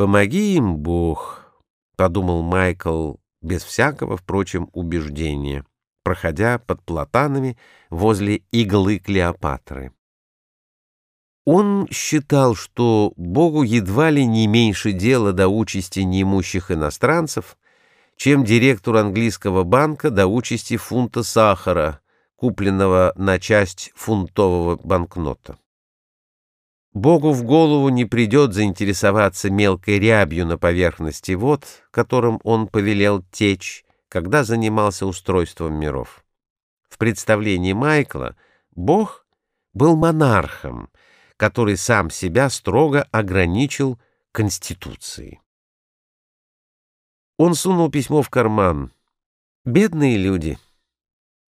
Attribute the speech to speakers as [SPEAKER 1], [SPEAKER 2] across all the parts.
[SPEAKER 1] «Помоги им, Бог», — подумал Майкл без всякого, впрочем, убеждения, проходя под платанами возле иглы Клеопатры. Он считал, что Богу едва ли не меньше дела до участи неимущих иностранцев, чем директору английского банка до участи фунта сахара, купленного на часть фунтового банкнота. Богу в голову не придет заинтересоваться мелкой рябью на поверхности вод, которым он повелел течь, когда занимался устройством миров. В представлении Майкла Бог был монархом, который сам себя строго ограничил Конституцией. Он сунул письмо в карман. Бедные люди.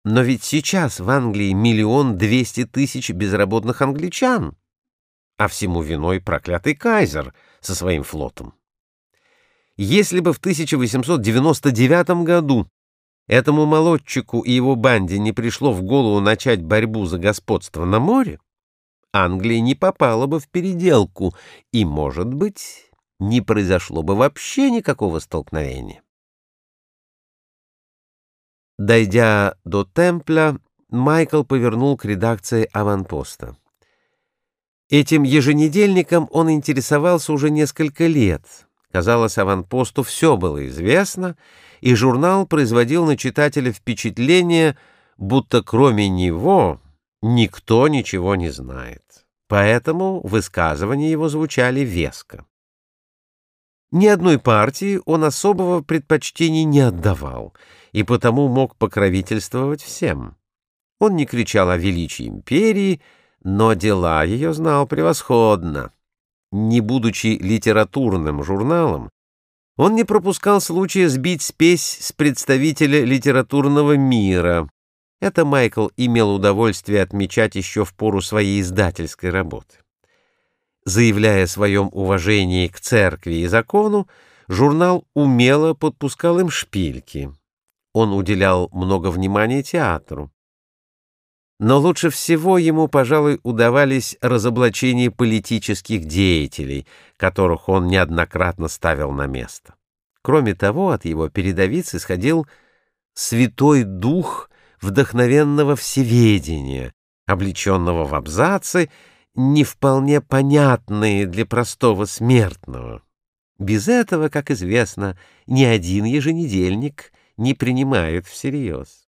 [SPEAKER 1] Но ведь сейчас в Англии миллион двести тысяч безработных англичан, а всему виной проклятый кайзер со своим флотом. Если бы в 1899 году этому молодчику и его банде не пришло в голову начать борьбу за господство на море, Англия не попала бы в переделку, и, может быть, не произошло бы вообще никакого столкновения. Дойдя до Темпля, Майкл повернул к редакции «Аванпоста». Этим еженедельником он интересовался уже несколько лет. Казалось, «Аванпосту» все было известно, и журнал производил на читателя впечатление, будто кроме него никто ничего не знает. Поэтому высказывания его звучали веско. Ни одной партии он особого предпочтения не отдавал, и потому мог покровительствовать всем. Он не кричал о величии империи, но дела ее знал превосходно. Не будучи литературным журналом, он не пропускал случая сбить спесь с представителя литературного мира, это Майкл имел удовольствие отмечать еще в пору своей издательской работы. Заявляя о своем уважении к церкви и закону, журнал умело подпускал им шпильки. Он уделял много внимания театру. Но лучше всего ему, пожалуй, удавались разоблачения политических деятелей, которых он неоднократно ставил на место. Кроме того, от его передовиц исходил святой дух вдохновенного всеведения, облеченного в абзацы, не вполне понятные для простого смертного. Без этого, как известно, ни один еженедельник не принимают всерьез.